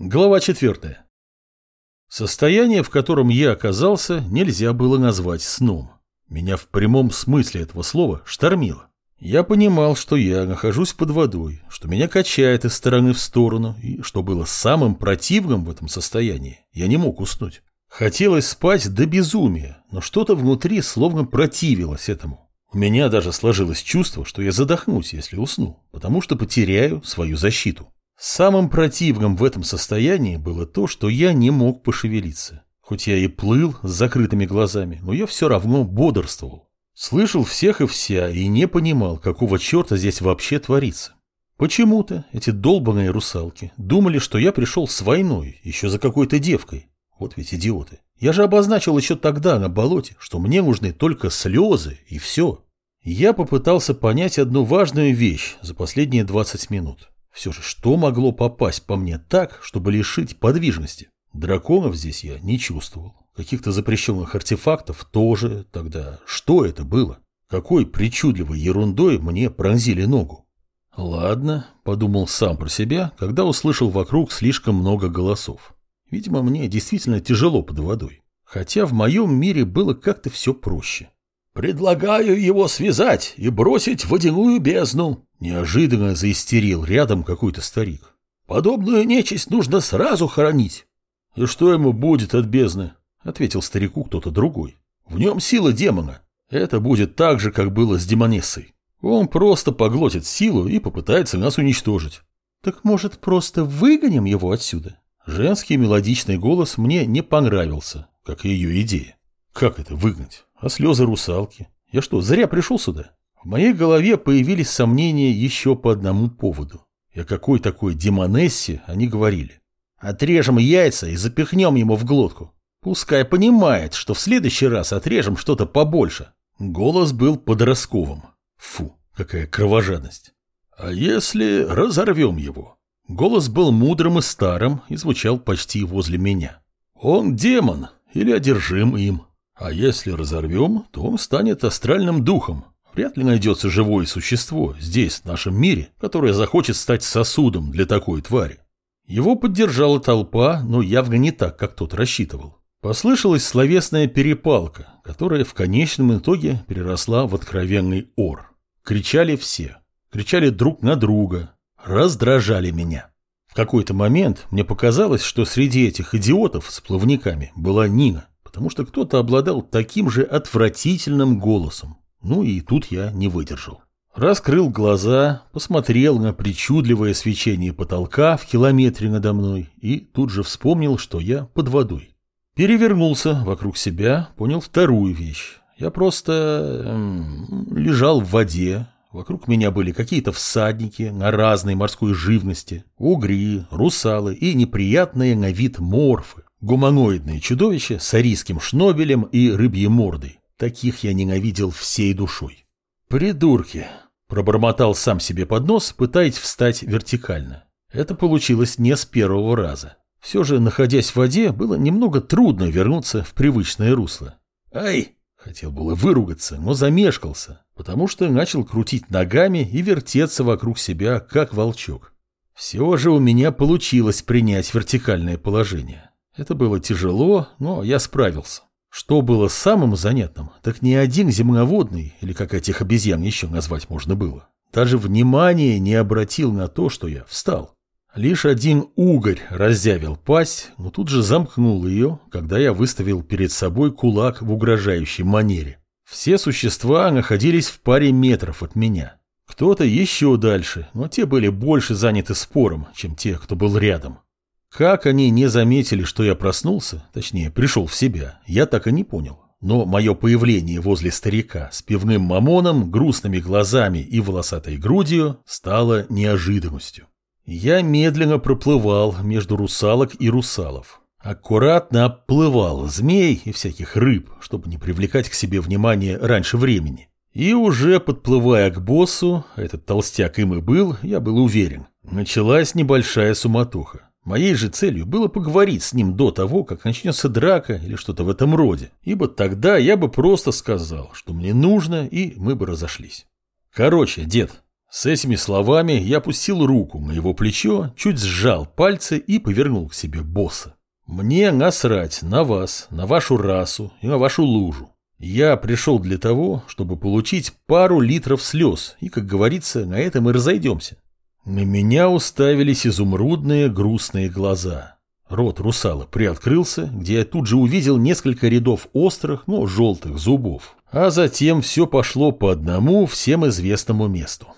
Глава 4. Состояние, в котором я оказался, нельзя было назвать сном. Меня в прямом смысле этого слова штормило. Я понимал, что я нахожусь под водой, что меня качает из стороны в сторону, и что было самым противным в этом состоянии, я не мог уснуть. Хотелось спать до безумия, но что-то внутри словно противилось этому. У меня даже сложилось чувство, что я задохнусь, если усну, потому что потеряю свою защиту. Самым противным в этом состоянии было то, что я не мог пошевелиться. Хоть я и плыл с закрытыми глазами, но я все равно бодрствовал. Слышал всех и вся и не понимал, какого черта здесь вообще творится. Почему-то эти долбанные русалки думали, что я пришел с войной, еще за какой-то девкой. Вот ведь идиоты. Я же обозначил еще тогда на болоте, что мне нужны только слезы и все. Я попытался понять одну важную вещь за последние 20 минут. Все же, что могло попасть по мне так, чтобы лишить подвижности? Драконов здесь я не чувствовал. Каких-то запрещенных артефактов тоже. Тогда что это было? Какой причудливой ерундой мне пронзили ногу? Ладно, подумал сам про себя, когда услышал вокруг слишком много голосов. Видимо, мне действительно тяжело под водой. Хотя в моем мире было как-то все проще. «Предлагаю его связать и бросить в водяную бездну», Неожиданно заистерил рядом какой-то старик. Подобную нечисть нужно сразу хоронить. И что ему будет от бездны? Ответил старику кто-то другой. В нем сила демона. Это будет так же, как было с демонессой. Он просто поглотит силу и попытается нас уничтожить. Так может, просто выгоним его отсюда? Женский мелодичный голос мне не понравился, как и ее идея. Как это выгнать? А слезы русалки? Я что, зря пришел сюда? В моей голове появились сомнения еще по одному поводу. И о какой такой демонессе они говорили. Отрежем яйца и запихнем ему в глотку. Пускай понимает, что в следующий раз отрежем что-то побольше. Голос был подростковым. Фу, какая кровожадность. А если разорвем его? Голос был мудрым и старым и звучал почти возле меня. Он демон или одержим им. А если разорвем, то он станет астральным духом, Вряд ли найдется живое существо здесь, в нашем мире, которое захочет стать сосудом для такой твари. Его поддержала толпа, но явно не так, как тот рассчитывал. Послышалась словесная перепалка, которая в конечном итоге переросла в откровенный ор. Кричали все. Кричали друг на друга. Раздражали меня. В какой-то момент мне показалось, что среди этих идиотов с плавниками была Нина, потому что кто-то обладал таким же отвратительным голосом. Ну и тут я не выдержал. Раскрыл глаза, посмотрел на причудливое свечение потолка в километре надо мной и тут же вспомнил, что я под водой. Перевернулся вокруг себя, понял вторую вещь. Я просто эм, лежал в воде, вокруг меня были какие-то всадники на разной морской живности, угри, русалы и неприятные на вид морфы, гуманоидные чудовища с арийским шнобелем и рыбьей мордой. Таких я ненавидел всей душой. «Придурки!» – пробормотал сам себе под нос, пытаясь встать вертикально. Это получилось не с первого раза. Все же, находясь в воде, было немного трудно вернуться в привычное русло. «Ай!» – хотел было выругаться, но замешкался, потому что начал крутить ногами и вертеться вокруг себя, как волчок. Все же у меня получилось принять вертикальное положение. Это было тяжело, но я справился. Что было самым занятным, так ни один земноводный, или как этих обезьян еще назвать можно было, даже внимания не обратил на то, что я встал. Лишь один угорь разъявил пасть, но тут же замкнул ее, когда я выставил перед собой кулак в угрожающей манере. Все существа находились в паре метров от меня. Кто-то еще дальше, но те были больше заняты спором, чем те, кто был рядом. Как они не заметили, что я проснулся, точнее, пришел в себя, я так и не понял. Но мое появление возле старика с пивным мамоном, грустными глазами и волосатой грудью стало неожиданностью. Я медленно проплывал между русалок и русалов. Аккуратно оплывал змей и всяких рыб, чтобы не привлекать к себе внимание раньше времени. И уже подплывая к боссу, этот толстяк им и был, я был уверен, началась небольшая суматоха. Моей же целью было поговорить с ним до того, как начнется драка или что-то в этом роде, ибо тогда я бы просто сказал, что мне нужно, и мы бы разошлись. Короче, дед, С этими словами я опустил руку на его плечо, чуть сжал пальцы и повернул к себе босса. Мне насрать на вас, на вашу расу и на вашу лужу. Я пришел для того, чтобы получить пару литров слез, и, как говорится, на этом и разойдемся. На меня уставились изумрудные грустные глаза. Рот русала приоткрылся, где я тут же увидел несколько рядов острых, но желтых зубов. А затем все пошло по одному всем известному месту.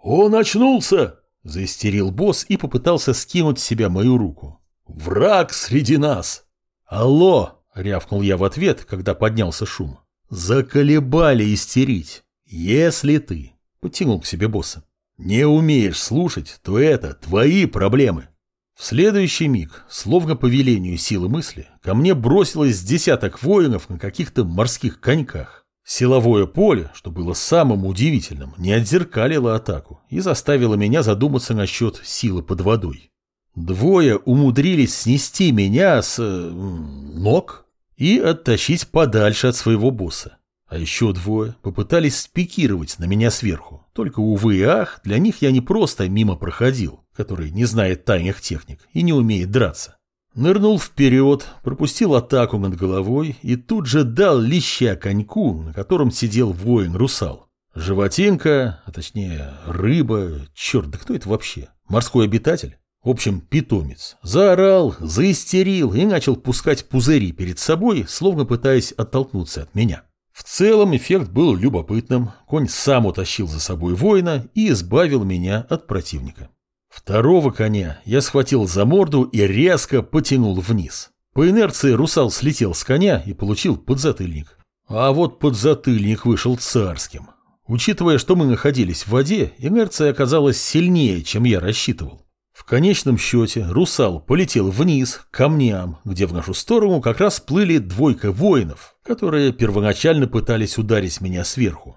«Он очнулся!» – заистерил босс и попытался скинуть с себя мою руку. «Враг среди нас!» «Алло!» – рявкнул я в ответ, когда поднялся шум. «Заколебали истерить. Если ты...» – подтянул к себе босса. «Не умеешь слушать, то это твои проблемы. В следующий миг, словно по велению силы мысли, ко мне бросилось десяток воинов на каких-то морских коньках. Силовое поле, что было самым удивительным, не отзеркалило атаку и заставило меня задуматься насчет силы под водой. Двое умудрились снести меня с... ног и оттащить подальше от своего босса. А еще двое попытались спикировать на меня сверху. Только, увы и ах, для них я не просто мимо проходил, который не знает тайных техник и не умеет драться. Нырнул вперед, пропустил атаку над головой и тут же дал леща коньку, на котором сидел воин-русал. Животинка, а точнее рыба, черт, да кто это вообще? Морской обитатель? В общем, питомец. Заорал, заистерил и начал пускать пузыри перед собой, словно пытаясь оттолкнуться от меня. В целом эффект был любопытным. Конь сам утащил за собой воина и избавил меня от противника. Второго коня я схватил за морду и резко потянул вниз. По инерции русал слетел с коня и получил подзатыльник. А вот подзатыльник вышел царским. Учитывая, что мы находились в воде, инерция оказалась сильнее, чем я рассчитывал. В конечном счете русал полетел вниз, к камням, где в нашу сторону как раз плыли двойка воинов, которые первоначально пытались ударить меня сверху.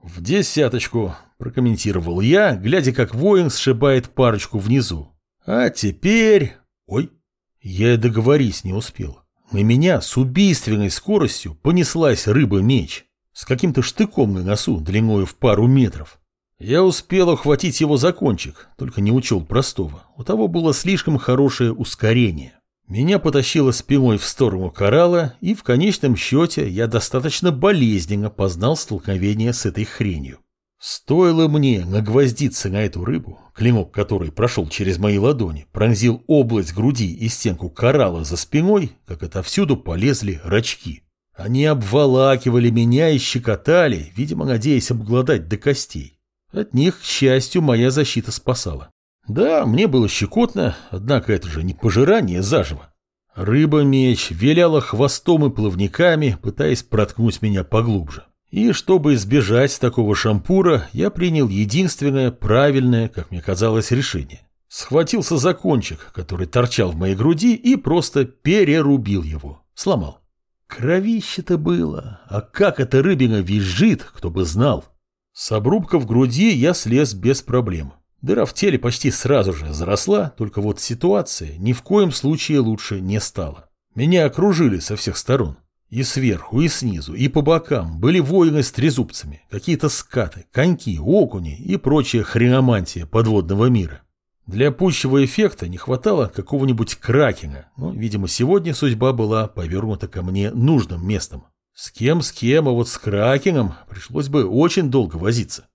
«В десяточку», – прокомментировал я, глядя, как воин сшибает парочку внизу. «А теперь...» «Ой!» Я и договорить не успел. На меня с убийственной скоростью понеслась рыба-меч с каким-то штыком на носу длиною в пару метров. Я успел ухватить его за кончик, только не учел простого. У того было слишком хорошее ускорение. Меня потащило спиной в сторону коралла, и в конечном счете я достаточно болезненно познал столкновение с этой хренью. Стоило мне нагвоздиться на эту рыбу, клинок которой прошел через мои ладони, пронзил область груди и стенку коралла за спиной, как отовсюду полезли рачки. Они обволакивали меня и щекотали, видимо, надеясь обглодать до костей. От них, к счастью, моя защита спасала. Да, мне было щекотно, однако это же не пожирание заживо. Рыба-меч виляла хвостом и плавниками, пытаясь проткнуть меня поглубже. И чтобы избежать такого шампура, я принял единственное правильное, как мне казалось, решение. Схватился за кончик, который торчал в моей груди, и просто перерубил его. Сломал. Кровище-то было. А как эта рыбина визжит, кто бы знал. С обрубка в груди я слез без проблем. Дыра в теле почти сразу же заросла, только вот ситуация ни в коем случае лучше не стала. Меня окружили со всех сторон. И сверху, и снизу, и по бокам были воины с трезубцами, какие-то скаты, коньки, окуни и прочая хреномантия подводного мира. Для пущего эффекта не хватало какого-нибудь кракена, но, видимо, сегодня судьба была повернута ко мне нужным местом. С кем, с кем, а вот с кракеном пришлось бы очень долго возиться.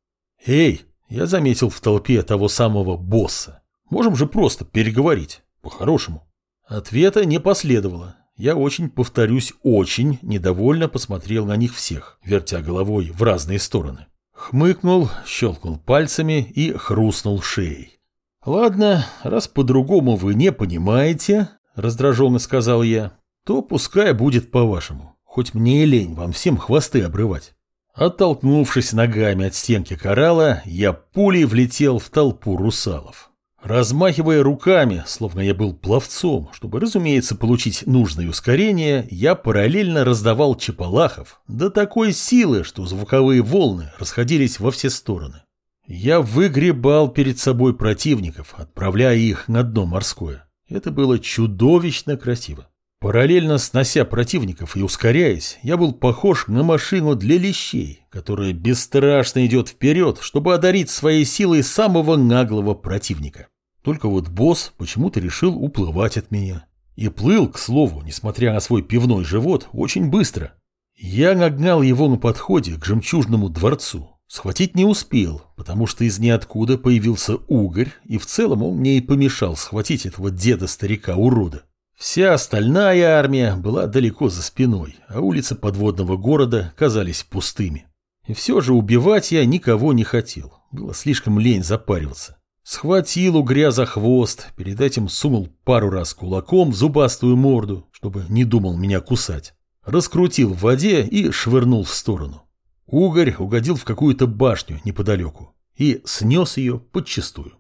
«Эй!» Я заметил в толпе того самого босса. Можем же просто переговорить, по-хорошему. Ответа не последовало. Я очень, повторюсь, очень недовольно посмотрел на них всех, вертя головой в разные стороны. Хмыкнул, щелкнул пальцами и хрустнул шеей. «Ладно, раз по-другому вы не понимаете, — раздраженно сказал я, — то пускай будет по-вашему. Хоть мне и лень вам всем хвосты обрывать. Оттолкнувшись ногами от стенки коралла, я пулей влетел в толпу русалов. Размахивая руками, словно я был пловцом, чтобы, разумеется, получить нужное ускорение, я параллельно раздавал чапалахов до такой силы, что звуковые волны расходились во все стороны. Я выгребал перед собой противников, отправляя их на дно морское. Это было чудовищно красиво. Параллельно снося противников и ускоряясь, я был похож на машину для лещей, которая бесстрашно идет вперед, чтобы одарить своей силой самого наглого противника. Только вот босс почему-то решил уплывать от меня. И плыл, к слову, несмотря на свой пивной живот, очень быстро. Я нагнал его на подходе к жемчужному дворцу. Схватить не успел, потому что из ниоткуда появился угорь, и в целом он мне и помешал схватить этого деда-старика-урода. Вся остальная армия была далеко за спиной, а улицы подводного города казались пустыми. И все же убивать я никого не хотел, было слишком лень запариваться. Схватил угря за хвост, перед этим сунул пару раз кулаком в зубастую морду, чтобы не думал меня кусать. Раскрутил в воде и швырнул в сторону. Угорь угодил в какую-то башню неподалеку и снес ее подчистую.